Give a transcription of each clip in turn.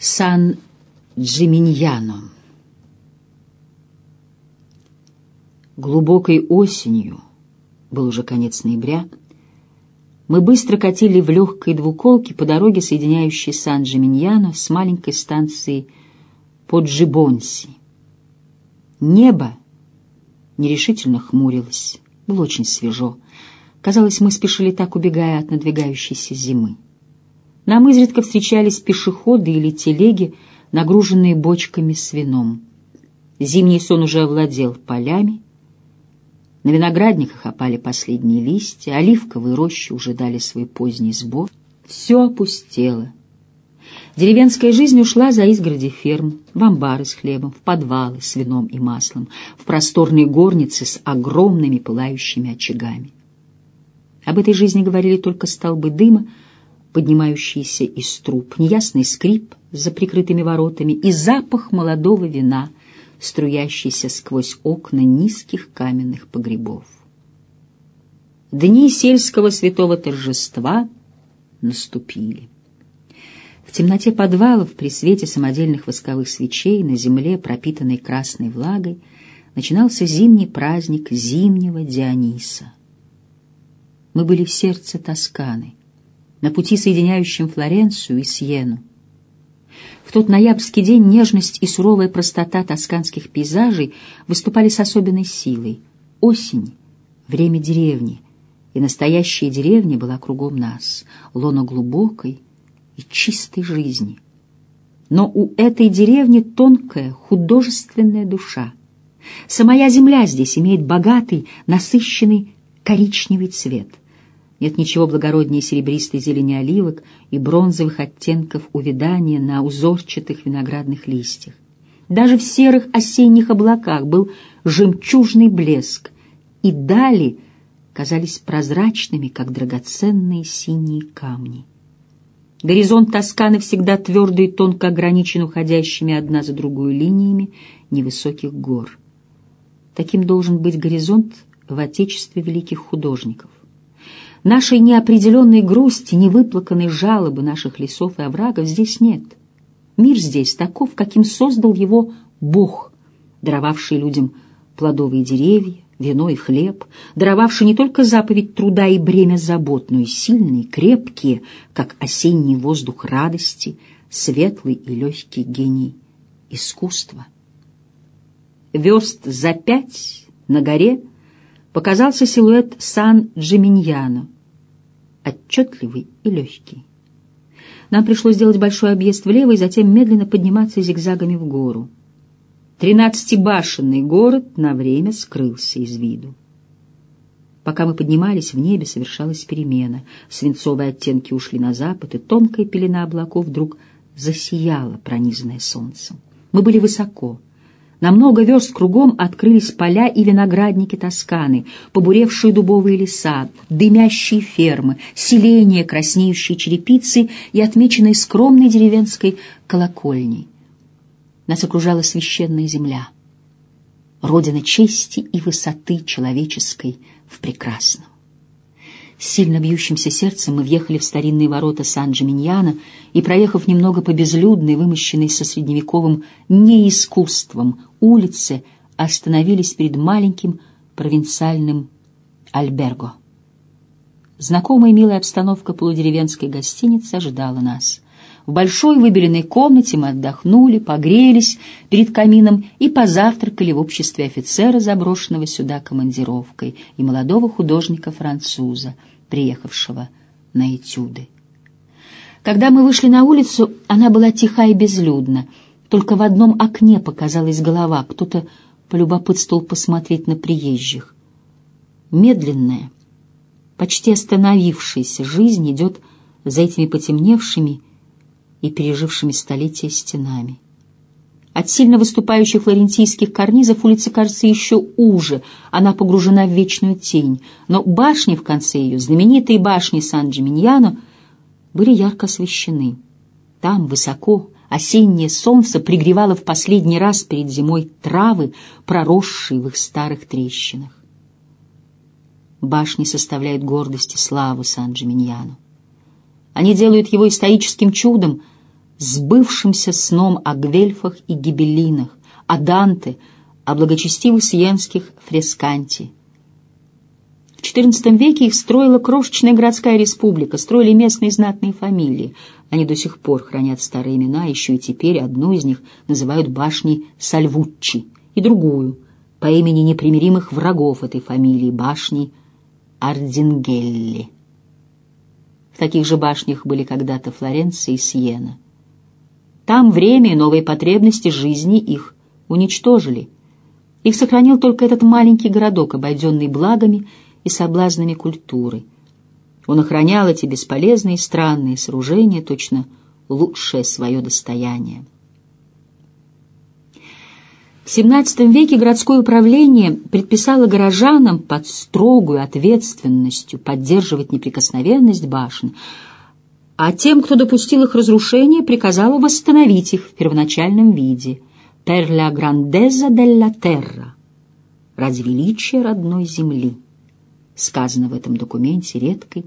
Сан-Джиминьяно. Глубокой осенью, был уже конец ноября, мы быстро катили в легкой двуколке по дороге, соединяющей Сан-Джиминьяно с маленькой станцией Поджибонси. Небо нерешительно хмурилось, было очень свежо. Казалось, мы спешили так, убегая от надвигающейся зимы. Нам изредка встречались пешеходы или телеги, нагруженные бочками с вином. Зимний сон уже овладел полями. На виноградниках опали последние листья, оливковые рощи уже дали свой поздний сбор. Все опустело. Деревенская жизнь ушла за изгороди ферм, в амбары с хлебом, в подвалы с вином и маслом, в просторные горницы с огромными пылающими очагами. Об этой жизни говорили только столбы дыма, поднимающийся из труб, неясный скрип за прикрытыми воротами и запах молодого вина, струящийся сквозь окна низких каменных погребов. Дни сельского святого торжества наступили. В темноте подвалов, при свете самодельных восковых свечей, на земле, пропитанной красной влагой, начинался зимний праздник зимнего Диониса. Мы были в сердце Тосканы, на пути, соединяющем Флоренцию и Сиену. В тот ноябрьский день нежность и суровая простота тосканских пейзажей выступали с особенной силой. Осень — время деревни, и настоящая деревня была кругом нас, лона глубокой и чистой жизни. Но у этой деревни тонкая художественная душа. Самая земля здесь имеет богатый, насыщенный коричневый цвет — нет ничего благороднее серебристой зелени оливок и бронзовых оттенков увядания на узорчатых виноградных листьях. Даже в серых осенних облаках был жемчужный блеск, и дали казались прозрачными, как драгоценные синие камни. Горизонт Тосканы всегда твердый и тонко ограничен уходящими одна за другую линиями невысоких гор. Таким должен быть горизонт в отечестве великих художников Нашей неопределенной грусти, невыплаканной жалобы наших лесов и оврагов здесь нет. Мир здесь таков, каким создал его Бог, даровавший людям плодовые деревья, вино и хлеб, даровавший не только заповедь труда и бремя забот, но и сильные, крепкие, как осенний воздух радости, светлый и легкий гений искусства. Верст за пять на горе показался силуэт Сан-Джиминьяно, отчетливый и легкий. Нам пришлось сделать большой объезд влево и затем медленно подниматься зигзагами в гору. Тринадцатибашенный город на время скрылся из виду. Пока мы поднимались, в небе совершалась перемена. Свинцовые оттенки ушли на запад, и тонкая пелена облаков вдруг засияла, пронизанная солнцем. Мы были высоко, на много верст кругом открылись поля и виноградники Тосканы, побуревшие дубовые леса, дымящие фермы, селения, краснеющие черепицы и отмеченные скромной деревенской колокольней. Нас окружала священная земля, родина чести и высоты человеческой в прекрасном. Сильно бьющимся сердцем мы въехали в старинные ворота Сан-Джиминьяна и, проехав немного по безлюдной, вымощенной со средневековым неискусством улице, остановились перед маленьким провинциальным альберго. Знакомая милая обстановка полудеревенской гостиницы ожидала нас. В большой выбеленной комнате мы отдохнули, погрелись перед камином и позавтракали в обществе офицера, заброшенного сюда командировкой, и молодого художника-француза, приехавшего на этюды. Когда мы вышли на улицу, она была тиха и безлюдна. Только в одном окне показалась голова, кто-то полюбопытствовал посмотреть на приезжих. Медленная, почти остановившаяся жизнь идет за этими потемневшими и пережившими столетия стенами. От сильно выступающих флорентийских карнизов улица кажется еще уже, она погружена в вечную тень, но башни в конце ее, знаменитые башни Сан-Джиминьяно, были ярко освещены. Там, высоко, осеннее солнце пригревало в последний раз перед зимой травы, проросшие в их старых трещинах. Башни составляют гордость и славу Сан-Джиминьяно. Они делают его историческим чудом, сбывшимся сном о гвельфах и гибелинах, о Данте, о благочестивых сиенских фресканти. В XIV веке их строила крошечная городская республика, строили местные знатные фамилии. Они до сих пор хранят старые имена, еще и теперь одну из них называют башней Сальвуччи, и другую, по имени непримиримых врагов этой фамилии, башней Ардингелли. Таких же башнях были когда-то Флоренция и Сиена. Там время и новые потребности жизни их уничтожили. Их сохранил только этот маленький городок, обойденный благами и соблазнами культуры. Он охранял эти бесполезные и странные сооружения, точно лучшее свое достояние. В XVII веке городское управление предписало горожанам под строгую ответственностью поддерживать неприкосновенность башен, а тем, кто допустил их разрушение, приказало восстановить их в первоначальном виде «per la grandezza della terra» — ради величия родной земли, сказано в этом документе редкой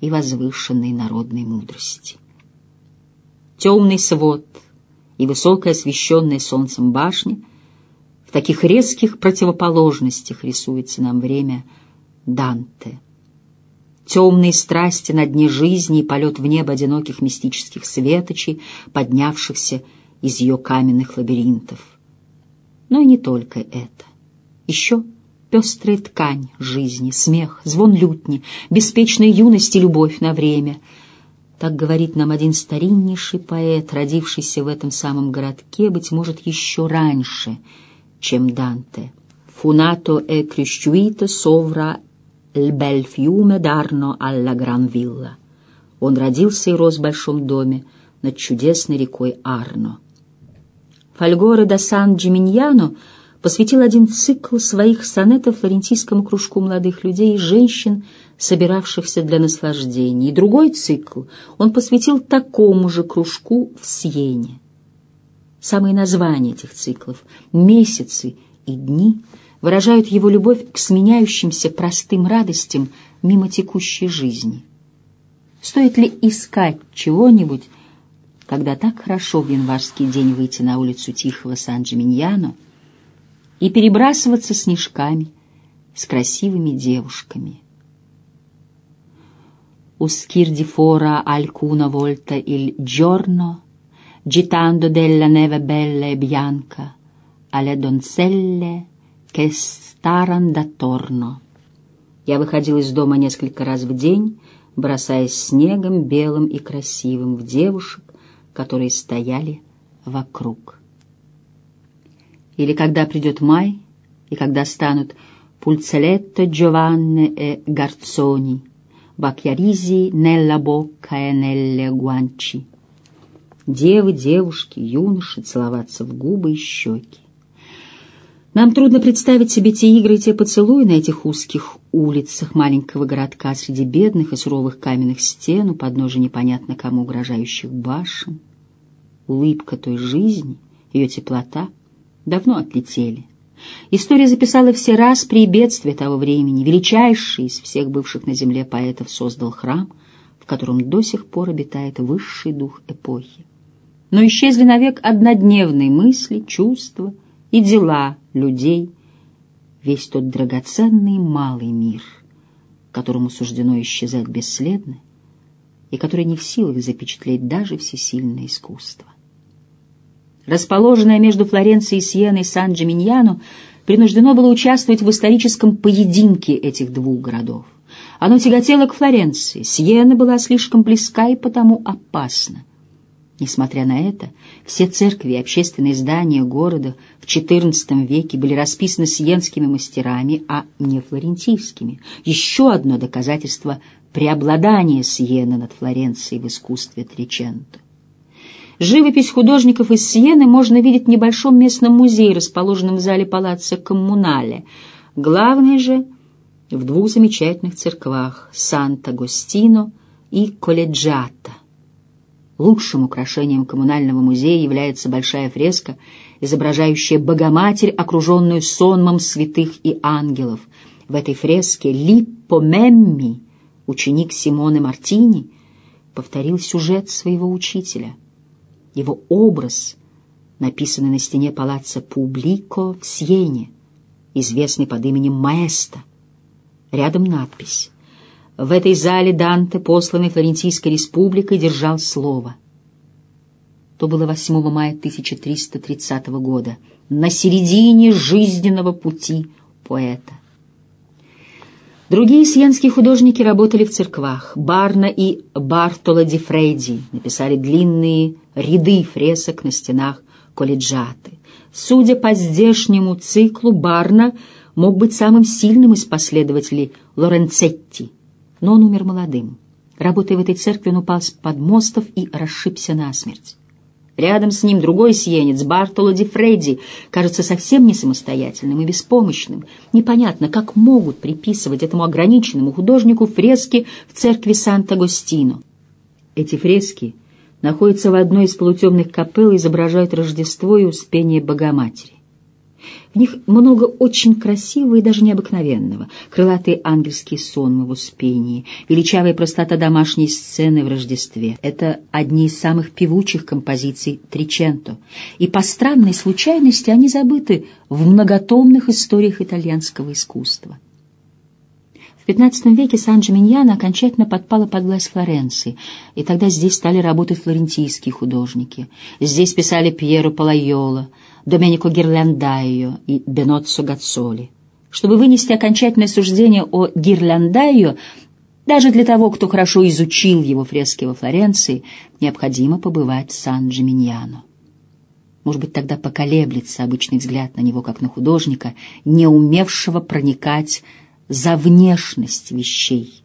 и возвышенной народной мудрости. Темный свод и высокая освещенная солнцем башня — таких резких противоположностях рисуется нам время Данте. Темные страсти на дне жизни и полет в небо одиноких мистических светочей, поднявшихся из ее каменных лабиринтов. Но и не только это. Еще пестрая ткань жизни, смех, звон лютни, беспечная юность и любовь на время. Так говорит нам один стариннейший поэт, родившийся в этом самом городке, быть может, еще раньше — чем Данте. Funato e cresciuto sovra il bel fiume d'Arno alla Gran Villa. Он родился и рос в большом доме над чудесной рекой Арно. Фальгоре да Сан-Джиминьяно посвятил один цикл своих сонетов флорентийскому кружку молодых людей и женщин, собиравшихся для наслаждения, и другой цикл он посвятил такому же кружку в Сиене. Самые названия этих циклов, месяцы и дни выражают его любовь к сменяющимся простым радостям мимо текущей жизни. Стоит ли искать чего-нибудь, когда так хорошо в январский день выйти на улицу тихого Сан-Джиминьяно и перебрасываться снежками с красивыми девушками? У Скирдифора Алькуна Вольта иль Джорно gitando della neve bella e bianca alle donzelle che staran d'attorno. Я выходил из дома несколько раз в день, бросаясь снегом белым и красивым в девушек, которые стояли вокруг. Или когда придет май, и когда станут Пульцелетто, Giovanne e Garzoni, Bacchiarisi nella bocca e nelle guanci, девы, девушки, юноши целоваться в губы и щеки. Нам трудно представить себе те игры и те поцелуи на этих узких улицах маленького городка среди бедных и суровых каменных стен у подножия непонятно кому угрожающих башен. Улыбка той жизни, ее теплота давно отлетели. История записала все распри и бедствия того времени. Величайший из всех бывших на земле поэтов создал храм, в котором до сих пор обитает высший дух эпохи но исчезли навек однодневные мысли, чувства и дела людей, весь тот драгоценный малый мир, которому суждено исчезать бесследно и который не в силах запечатлеть даже всесильное искусство. Расположенное между Флоренцией и Сиеной Сан-Джиминьяно принуждено было участвовать в историческом поединке этих двух городов. Оно тяготело к Флоренции, Сиена была слишком близка и потому опасна. Несмотря на это, все церкви и общественные здания города в XIV веке были расписаны сиенскими мастерами, а не флорентийскими. Еще одно доказательство преобладания Сиены над Флоренцией в искусстве Триченто. Живопись художников из Сиены можно видеть в небольшом местном музее, расположенном в зале палаццо Коммунале. Главное же в двух замечательных церквах Санта-Гостино и Колледжата. Лучшим украшением коммунального музея является большая фреска, изображающая Богоматерь, окруженную сонмом святых и ангелов. В этой фреске Липпо Мемми, ученик Симоне Мартини, повторил сюжет своего учителя. Его образ, написанный на стене палаца Публико в Сьене, известный под именем Маэста. Рядом надпись. В этой зале Данте, посланный Флорентийской республикой, держал слово. То было 8 мая 1330 года, на середине жизненного пути поэта. Другие сиенские художники работали в церквах. Барна и Бартоло ди Фрейди написали длинные ряды фресок на стенах колледжаты. Судя по здешнему циклу, Барна мог быть самым сильным из последователей Лоренцетти, но он умер молодым. Работая в этой церкви, он упал с подмостов и расшибся насмерть. Рядом с ним другой сиенец, Бартоло ди Фредди, кажется совсем не самостоятельным и беспомощным. Непонятно, как могут приписывать этому ограниченному художнику фрески в церкви Санта-Гостино. Эти фрески находятся в одной из полутемных капелл и изображают Рождество и Успение Богоматери. В них много очень красивого и даже необыкновенного. Крылатый ангельский сон в успении, величавая простота домашней сцены в Рождестве. Это одни из самых певучих композиций Триченто. И по странной случайности они забыты в многотомных историях итальянского искусства. XV веке Сан-Джиминьяно окончательно подпала под власть Флоренции, и тогда здесь стали работать флорентийские художники. Здесь писали Пьеро Палайоло, Доменико Гирландайо и Беноццо Гацоли. Чтобы вынести окончательное суждение о Гирландайо, даже для того, кто хорошо изучил его фрески во Флоренции, необходимо побывать в Сан-Джиминьяно. Может быть, тогда поколеблется обычный взгляд на него, как на художника, не умевшего проникать за внешность вещей.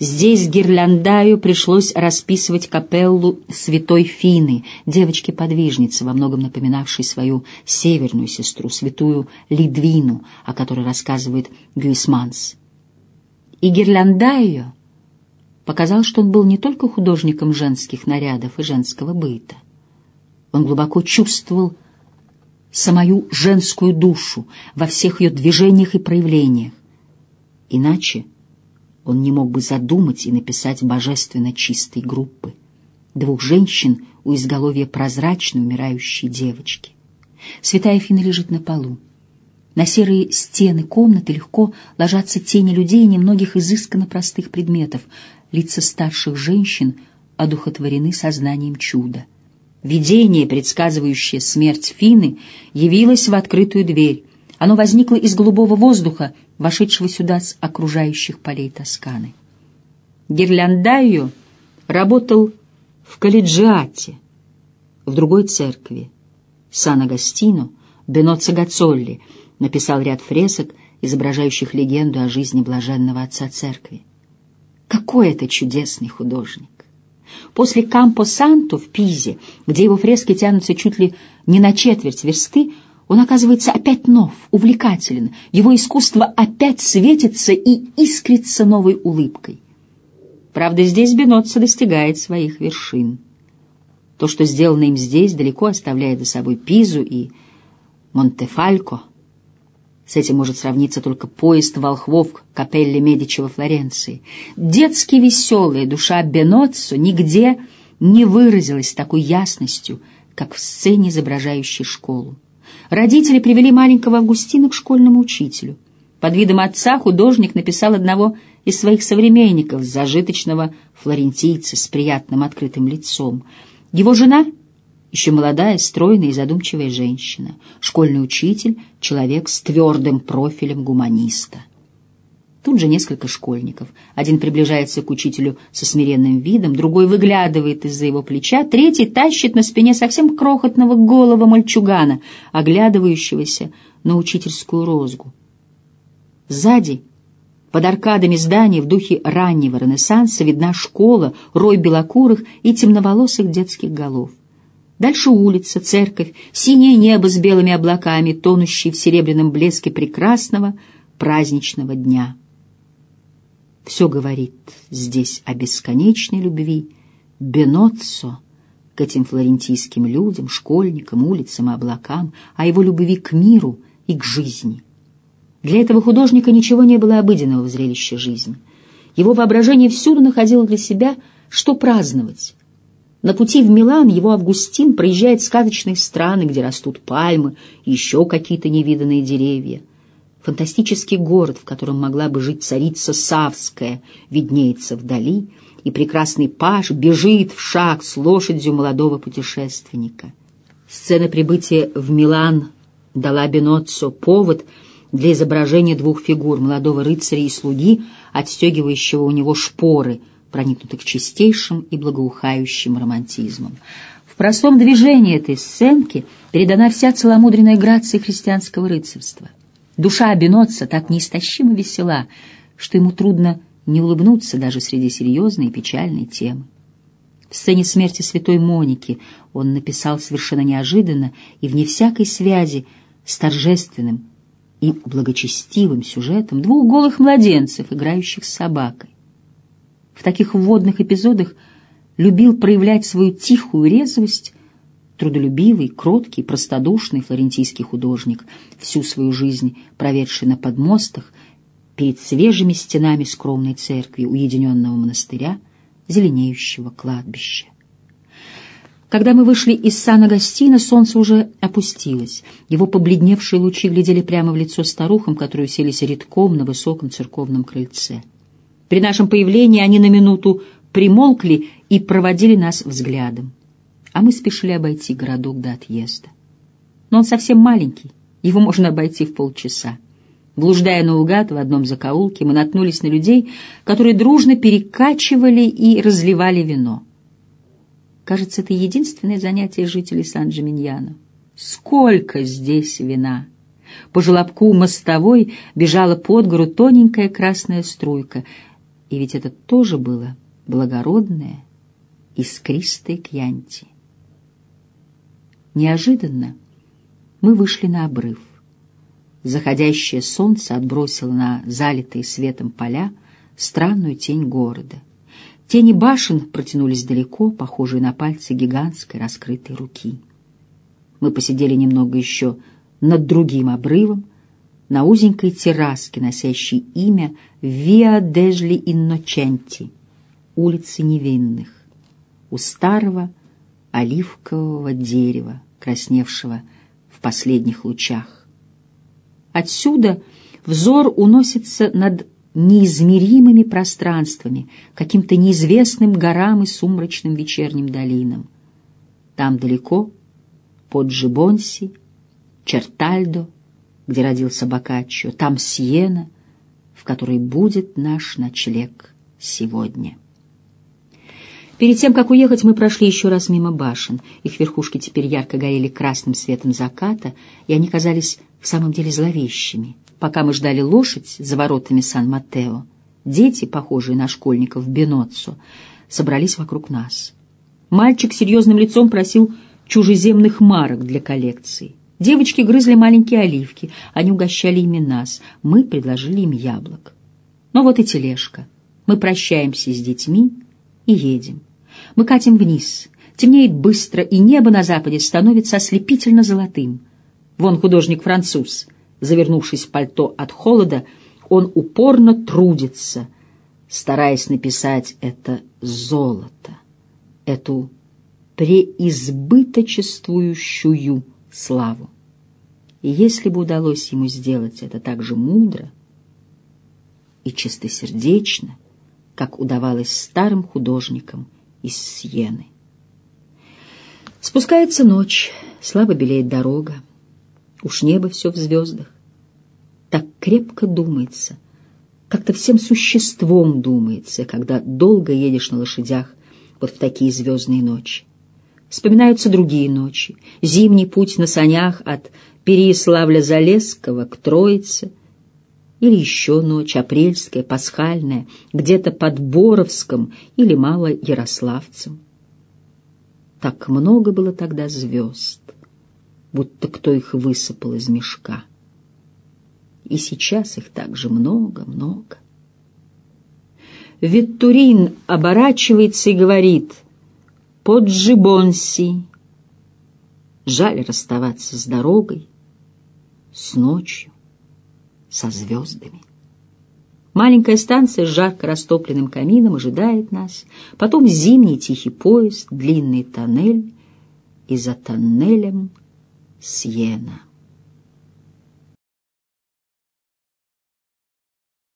Здесь Гирляндаю пришлось расписывать капеллу святой Фины, девочки-подвижницы, во многом напоминавшей свою северную сестру, святую Лидвину, о которой рассказывает Гюисманс. И Гирляндаю показал, что он был не только художником женских нарядов и женского быта. Он глубоко чувствовал самую женскую душу во всех ее движениях и проявлениях. Иначе он не мог бы задумать и написать божественно чистой группы. Двух женщин у изголовья прозрачной умирающей девочки. Святая Фина лежит на полу. На серые стены комнаты легко ложатся тени людей и немногих изысканно простых предметов. Лица старших женщин одухотворены сознанием чуда. Видение, предсказывающее смерть Фины, явилось в открытую дверь. Оно возникло из голубого воздуха, вошедшего сюда с окружающих полей Тосканы. Гирляндайо работал в колледжиате, в другой церкви. Сан-Агастино, Беноццо Гацолли написал ряд фресок, изображающих легенду о жизни блаженного отца церкви. Какой это чудесный художник! После Кампо-Санто в Пизе, где его фрески тянутся чуть ли не на четверть версты, он оказывается опять нов, увлекателен, его искусство опять светится и искрится новой улыбкой. Правда, здесь Беноццо достигает своих вершин. То, что сделано им здесь, далеко оставляет за собой Пизу и Монтефалько. С этим может сравниться только поезд волхвов капелле Медичи во Флоренции. Детски веселая душа Беноццо нигде не выразилась такой ясностью, как в сцене, изображающей школу. Родители привели маленького Августина к школьному учителю. Под видом отца художник написал одного из своих современников, зажиточного флорентийца с приятным открытым лицом. Его жена — еще молодая, стройная и задумчивая женщина. Школьный учитель — человек с твердым профилем гуманиста. Тут же несколько школьников. Один приближается к учителю со смиренным видом, другой выглядывает из-за его плеча, третий тащит на спине совсем крохотного голого мальчугана, оглядывающегося на учительскую розгу. Сзади, под аркадами здания в духе раннего Ренессанса, видна школа, рой белокурых и темноволосых детских голов. Дальше улица, церковь, синее небо с белыми облаками, тонущие в серебряном блеске прекрасного праздничного дня. Все говорит здесь о бесконечной любви Беноццо к этим флорентийским людям, школьникам, улицам и облакам, о его любви к миру и к жизни. Для этого художника ничего не было обыденного в зрелище жизни. Его воображение всюду находило для себя, что праздновать. На пути в Милан его Августин проезжает сказочные страны, где растут пальмы и еще какие-то невиданные деревья. Фантастический город, в котором могла бы жить царица Савская, виднеется вдали, и прекрасный паж бежит в шаг с лошадью молодого путешественника. Сцена прибытия в Милан дала Беноццо повод для изображения двух фигур, молодого рыцаря и слуги, отстегивающего у него шпоры — проникнутых чистейшим и благоухающим романтизмом. В простом движении этой сценки передана вся целомудренная грация христианского рыцарства. Душа Абиноца так неистощимо весела, что ему трудно не улыбнуться даже среди серьезной и печальной темы. В сцене смерти святой Моники он написал совершенно неожиданно и вне всякой связи с торжественным и благочестивым сюжетом двух голых младенцев, играющих с собакой. В таких вводных эпизодах любил проявлять свою тихую резвость трудолюбивый, кроткий, простодушный флорентийский художник, всю свою жизнь проведший на подмостах перед свежими стенами скромной церкви, уединенного монастыря, зеленеющего кладбища. Когда мы вышли из сана гостина, солнце уже опустилось. Его побледневшие лучи глядели прямо в лицо старухам, которые селись редком на высоком церковном крыльце. При нашем появлении они на минуту примолкли и проводили нас взглядом. А мы спешили обойти городок до отъезда. Но он совсем маленький, его можно обойти в полчаса. Блуждая наугад в одном закоулке, мы наткнулись на людей, которые дружно перекачивали и разливали вино. Кажется, это единственное занятие жителей Сан-Джиминьяно. Сколько здесь вина! По желобку мостовой бежала под гору тоненькая красная струйка — и ведь это тоже было благородное, искристое кьянти. Неожиданно мы вышли на обрыв. Заходящее солнце отбросило на залитые светом поля странную тень города. Тени башен протянулись далеко, похожие на пальцы гигантской раскрытой руки. Мы посидели немного еще над другим обрывом, на узенькой терраске, носящей имя Виа Дежли Инноченти, улицы невинных, у старого оливкового дерева, красневшего в последних лучах. Отсюда взор уносится над неизмеримыми пространствами, каким-то неизвестным горам и сумрачным вечерним долинам. Там далеко, под Джибонси, Чертальдо, где родился Боккаччо, там Сиена, в которой будет наш ночлег сегодня. Перед тем, как уехать, мы прошли еще раз мимо башен. Их верхушки теперь ярко горели красным светом заката, и они казались в самом деле зловещими. Пока мы ждали лошадь за воротами Сан-Матео, дети, похожие на школьников Беноццо, собрались вокруг нас. Мальчик серьезным лицом просил чужеземных марок для коллекции. Девочки грызли маленькие оливки, они угощали ими нас, мы предложили им яблок. Но вот и тележка. Мы прощаемся с детьми и едем. Мы катим вниз. Темнеет быстро, и небо на западе становится ослепительно золотым. Вон художник-француз, завернувшись в пальто от холода, он упорно трудится, стараясь написать это золото, эту преизбыточествующую славу. И если бы удалось ему сделать это так же мудро и чистосердечно, как удавалось старым художникам из Сьены. Спускается ночь, слабо белеет дорога, уж небо все в звездах. Так крепко думается, как-то всем существом думается, когда долго едешь на лошадях вот в такие звездные ночи. Вспоминаются другие ночи. Зимний путь на санях от Переяславля-Залесского к Троице. Или еще ночь, апрельская, пасхальная, где-то под Боровском или Мало Ярославцем. Так много было тогда звезд, будто кто их высыпал из мешка. И сейчас их также много-много. Виттурин оборачивается и говорит — под Джибонси. Жаль расставаться с дорогой, с ночью, со звездами. Маленькая станция с жарко растопленным камином ожидает нас, потом зимний тихий поезд, длинный тоннель, и за тоннелем Сьена.